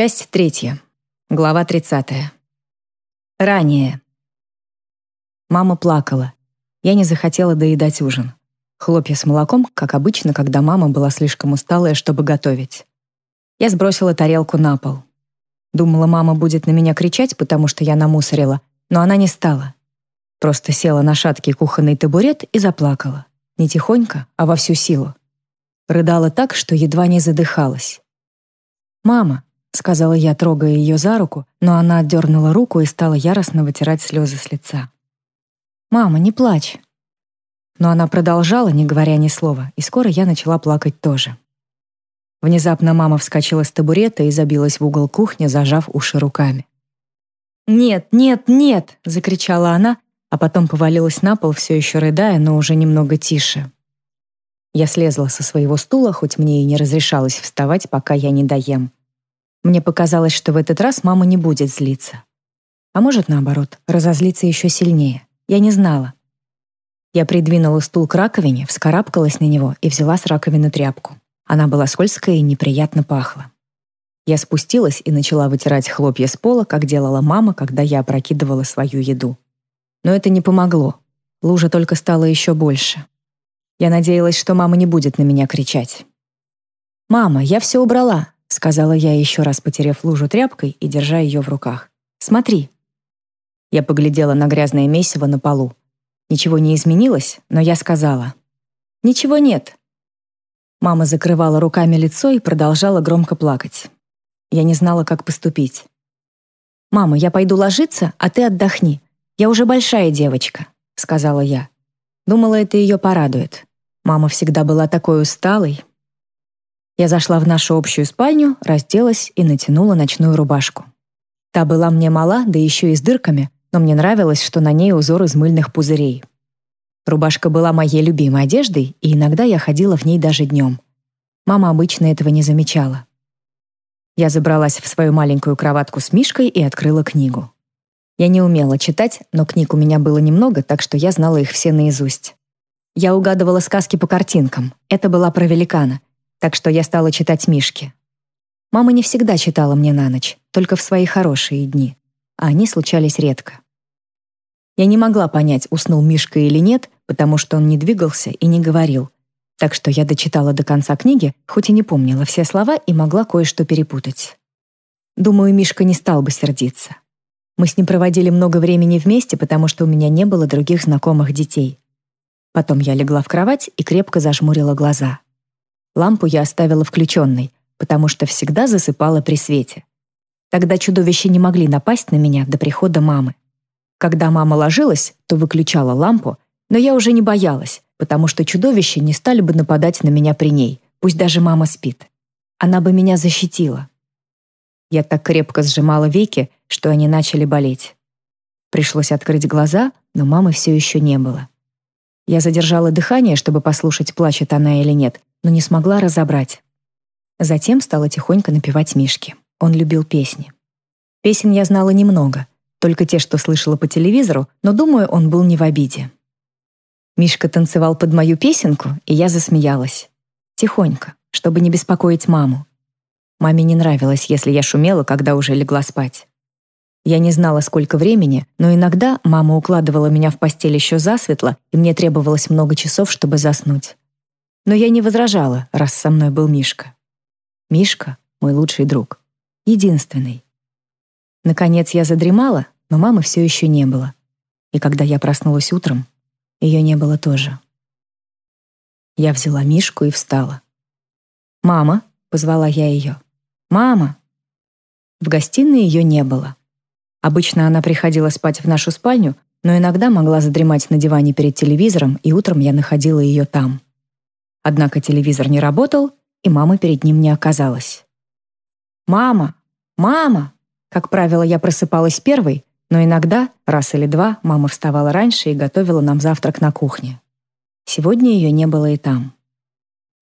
Часть третья. Глава тридцатая. Ранее. Мама плакала. Я не захотела доедать ужин. Хлопья с молоком, как обычно, когда мама была слишком усталая, чтобы готовить. Я сбросила тарелку на пол. Думала, мама будет на меня кричать, потому что я намусорила, но она не стала. Просто села на шаткий кухонный табурет и заплакала. Не тихонько, а во всю силу. Рыдала так, что едва не задыхалась. «Мама», — сказала я, трогая ее за руку, но она отдернула руку и стала яростно вытирать слезы с лица. «Мама, не плачь». Но она продолжала, не говоря ни слова, и скоро я начала плакать тоже. Внезапно мама вскочила с табурета и забилась в угол кухни, зажав уши руками. «Нет, нет, нет!» — закричала она, а потом повалилась на пол, все еще рыдая, но уже немного тише. Я слезла со своего стула, хоть мне и не разрешалось вставать, пока я не доем. Мне показалось, что в этот раз мама не будет злиться. А может, наоборот, разозлиться еще сильнее. Я не знала. Я придвинула стул к раковине, вскарабкалась на него и взяла с раковины тряпку. Она была скользкая и неприятно пахла. Я спустилась и начала вытирать хлопья с пола, как делала мама, когда я опрокидывала свою еду. Но это не помогло. Лужа только стала еще больше. Я надеялась, что мама не будет на меня кричать. «Мама, я все убрала», — сказала я, еще раз потеряв лужу тряпкой и держа ее в руках. «Смотри». Я поглядела на грязное месиво на полу. Ничего не изменилось, но я сказала. «Ничего нет». Мама закрывала руками лицо и продолжала громко плакать. Я не знала, как поступить. «Мама, я пойду ложиться, а ты отдохни. Я уже большая девочка», — сказала я. Думала, это ее порадует. Мама всегда была такой усталой. Я зашла в нашу общую спальню, разделась и натянула ночную рубашку. Та была мне мала, да еще и с дырками, но мне нравилось, что на ней узор из мыльных пузырей. Рубашка была моей любимой одеждой, и иногда я ходила в ней даже днем. Мама обычно этого не замечала. Я забралась в свою маленькую кроватку с Мишкой и открыла книгу. Я не умела читать, но книг у меня было немного, так что я знала их все наизусть. Я угадывала сказки по картинкам. Это была про великана. Так что я стала читать Мишки. Мама не всегда читала мне на ночь, только в свои хорошие дни. А они случались редко. Я не могла понять, уснул Мишка или нет, потому что он не двигался и не говорил. Так что я дочитала до конца книги, хоть и не помнила все слова и могла кое-что перепутать. Думаю, Мишка не стал бы сердиться. Мы с ним проводили много времени вместе, потому что у меня не было других знакомых детей. Потом я легла в кровать и крепко зажмурила глаза. Лампу я оставила включенной, потому что всегда засыпала при свете. Тогда чудовища не могли напасть на меня до прихода мамы. Когда мама ложилась, то выключала лампу, но я уже не боялась, потому что чудовища не стали бы нападать на меня при ней, пусть даже мама спит. Она бы меня защитила. Я так крепко сжимала веки, что они начали болеть. Пришлось открыть глаза, но мамы все еще не было. Я задержала дыхание, чтобы послушать, плачет она или нет, но не смогла разобрать. Затем стала тихонько напевать Мишке. Он любил песни. Песен я знала немного, только те, что слышала по телевизору, но, думаю, он был не в обиде. Мишка танцевал под мою песенку, и я засмеялась. Тихонько, чтобы не беспокоить маму. Маме не нравилось, если я шумела, когда уже легла спать. Я не знала, сколько времени, но иногда мама укладывала меня в постель еще засветло, и мне требовалось много часов, чтобы заснуть. Но я не возражала, раз со мной был Мишка. Мишка — мой лучший друг. Единственный. Наконец я задремала, но мамы все еще не было. И когда я проснулась утром, ее не было тоже. Я взяла Мишку и встала. «Мама!» — позвала я ее. «Мама!» В гостиной ее не было. Обычно она приходила спать в нашу спальню, но иногда могла задремать на диване перед телевизором, и утром я находила ее там. Однако телевизор не работал, и мамы перед ним не оказалось. «Мама! Мама!» Как правило, я просыпалась первой, но иногда, раз или два, мама вставала раньше и готовила нам завтрак на кухне. Сегодня ее не было и там.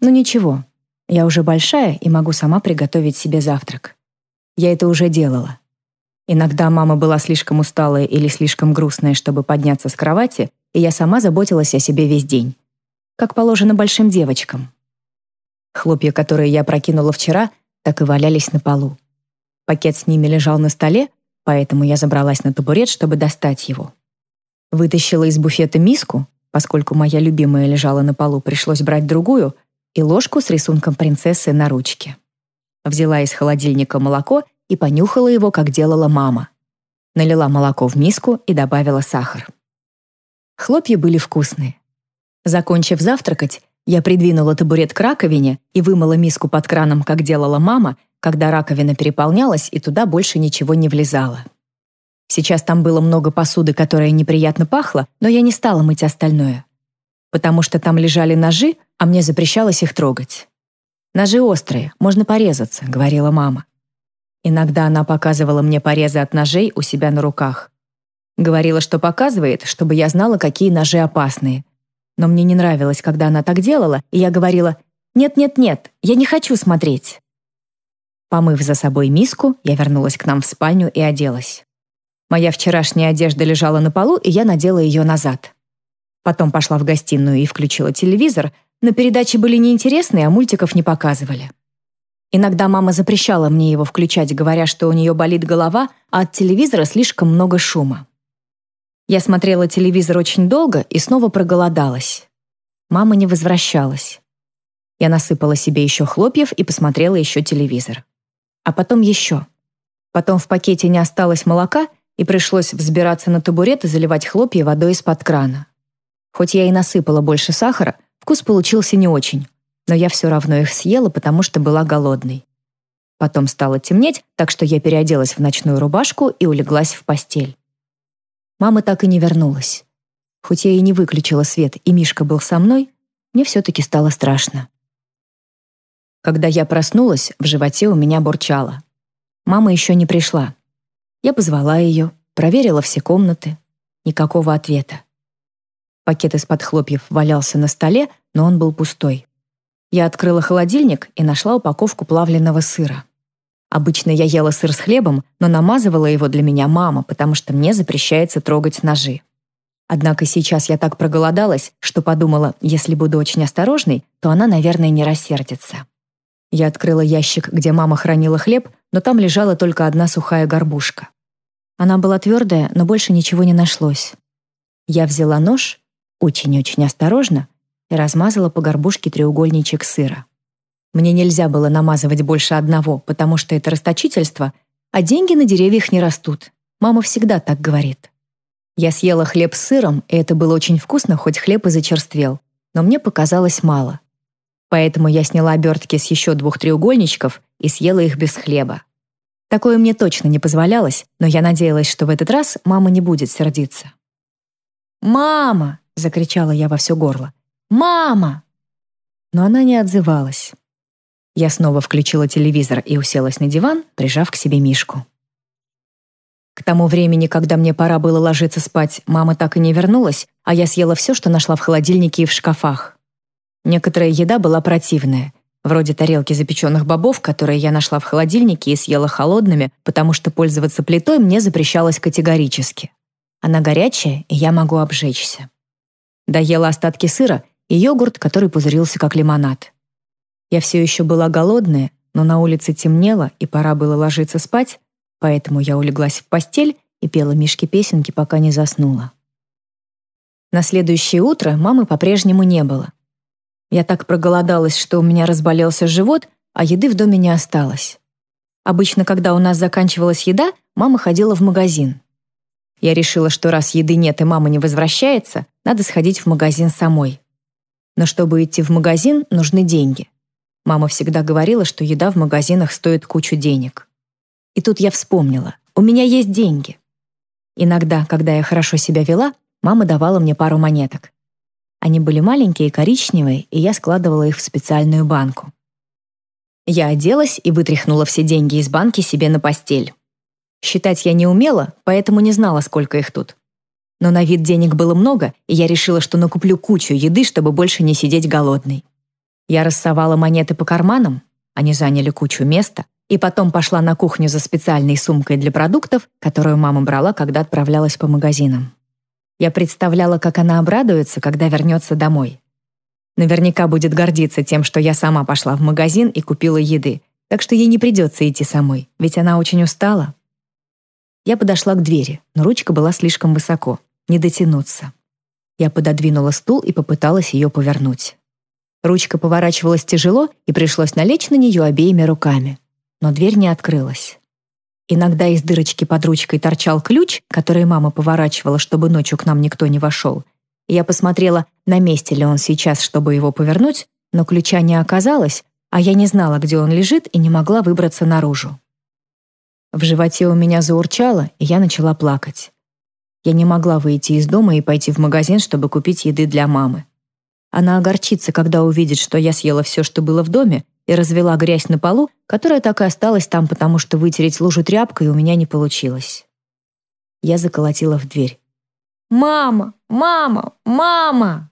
«Ну ничего, я уже большая и могу сама приготовить себе завтрак. Я это уже делала. Иногда мама была слишком усталая или слишком грустная, чтобы подняться с кровати, и я сама заботилась о себе весь день. Как положено большим девочкам. Хлопья, которые я прокинула вчера, так и валялись на полу. Пакет с ними лежал на столе, поэтому я забралась на табурет, чтобы достать его. Вытащила из буфета миску, поскольку моя любимая лежала на полу, пришлось брать другую, и ложку с рисунком принцессы на ручке. Взяла из холодильника молоко и понюхала его, как делала мама. Налила молоко в миску и добавила сахар. Хлопья были вкусные. Закончив завтракать, я придвинула табурет к раковине и вымыла миску под краном, как делала мама, когда раковина переполнялась и туда больше ничего не влезало. Сейчас там было много посуды, которая неприятно пахла, но я не стала мыть остальное. Потому что там лежали ножи, а мне запрещалось их трогать. «Ножи острые, можно порезаться», — говорила мама. Иногда она показывала мне порезы от ножей у себя на руках. Говорила, что показывает, чтобы я знала, какие ножи опасные. Но мне не нравилось, когда она так делала, и я говорила «Нет-нет-нет, я не хочу смотреть». Помыв за собой миску, я вернулась к нам в спальню и оделась. Моя вчерашняя одежда лежала на полу, и я надела ее назад. Потом пошла в гостиную и включила телевизор, но передачи были неинтересные, а мультиков не показывали. Иногда мама запрещала мне его включать, говоря, что у нее болит голова, а от телевизора слишком много шума. Я смотрела телевизор очень долго и снова проголодалась. Мама не возвращалась. Я насыпала себе еще хлопьев и посмотрела еще телевизор. А потом еще. Потом в пакете не осталось молока, и пришлось взбираться на табурет и заливать хлопья водой из-под крана. Хоть я и насыпала больше сахара, вкус получился не очень, но я все равно их съела, потому что была голодной. Потом стало темнеть, так что я переоделась в ночную рубашку и улеглась в постель. Мама так и не вернулась. Хоть я и не выключила свет, и Мишка был со мной, мне все-таки стало страшно. Когда я проснулась, в животе у меня бурчало. Мама еще не пришла. Я позвала ее, проверила все комнаты. Никакого ответа. Пакет из-под хлопьев валялся на столе, но он был пустой. Я открыла холодильник и нашла упаковку плавленного сыра. Обычно я ела сыр с хлебом, но намазывала его для меня мама, потому что мне запрещается трогать ножи. Однако сейчас я так проголодалась, что подумала, если буду очень осторожной, то она, наверное, не рассердится. Я открыла ящик, где мама хранила хлеб, но там лежала только одна сухая горбушка. Она была твердая, но больше ничего не нашлось. Я взяла нож, очень-очень осторожно, и размазала по горбушке треугольничек сыра. Мне нельзя было намазывать больше одного, потому что это расточительство, а деньги на деревьях не растут. Мама всегда так говорит. Я съела хлеб с сыром, и это было очень вкусно, хоть хлеб и зачерствел. Но мне показалось мало. Поэтому я сняла обертки с еще двух треугольничков и съела их без хлеба. Такое мне точно не позволялось, но я надеялась, что в этот раз мама не будет сердиться. «Мама!» — закричала я во все горло. «Мама!» Но она не отзывалась. Я снова включила телевизор и уселась на диван, прижав к себе Мишку. К тому времени, когда мне пора было ложиться спать, мама так и не вернулась, а я съела все, что нашла в холодильнике и в шкафах. Некоторая еда была противная, вроде тарелки запеченных бобов, которые я нашла в холодильнике и съела холодными, потому что пользоваться плитой мне запрещалось категорически. Она горячая, и я могу обжечься. Доела остатки сыра и йогурт, который пузырился как лимонад. Я все еще была голодная, но на улице темнело, и пора было ложиться спать, поэтому я улеглась в постель и пела Мишке песенки, пока не заснула. На следующее утро мамы по-прежнему не было. Я так проголодалась, что у меня разболелся живот, а еды в доме не осталось. Обычно, когда у нас заканчивалась еда, мама ходила в магазин. Я решила, что раз еды нет и мама не возвращается, надо сходить в магазин самой. Но чтобы идти в магазин, нужны деньги. Мама всегда говорила, что еда в магазинах стоит кучу денег. И тут я вспомнила, у меня есть деньги. Иногда, когда я хорошо себя вела, мама давала мне пару монеток. Они были маленькие, коричневые, и я складывала их в специальную банку. Я оделась и вытряхнула все деньги из банки себе на постель. Считать я не умела, поэтому не знала, сколько их тут. Но на вид денег было много, и я решила, что накуплю кучу еды, чтобы больше не сидеть голодной. Я рассовала монеты по карманам, они заняли кучу места, и потом пошла на кухню за специальной сумкой для продуктов, которую мама брала, когда отправлялась по магазинам. Я представляла, как она обрадуется, когда вернется домой. Наверняка будет гордиться тем, что я сама пошла в магазин и купила еды, так что ей не придется идти самой, ведь она очень устала. Я подошла к двери, но ручка была слишком высоко, не дотянуться. Я пододвинула стул и попыталась ее повернуть. Ручка поворачивалась тяжело, и пришлось налечь на нее обеими руками. Но дверь не открылась. Иногда из дырочки под ручкой торчал ключ, который мама поворачивала, чтобы ночью к нам никто не вошел. Я посмотрела, на месте ли он сейчас, чтобы его повернуть, но ключа не оказалось, а я не знала, где он лежит, и не могла выбраться наружу. В животе у меня заурчало, и я начала плакать. Я не могла выйти из дома и пойти в магазин, чтобы купить еды для мамы. Она огорчится, когда увидит, что я съела все, что было в доме, и развела грязь на полу, которая так и осталась там, потому что вытереть лужу тряпкой у меня не получилось. Я заколотила в дверь. «Мама! Мама! Мама!»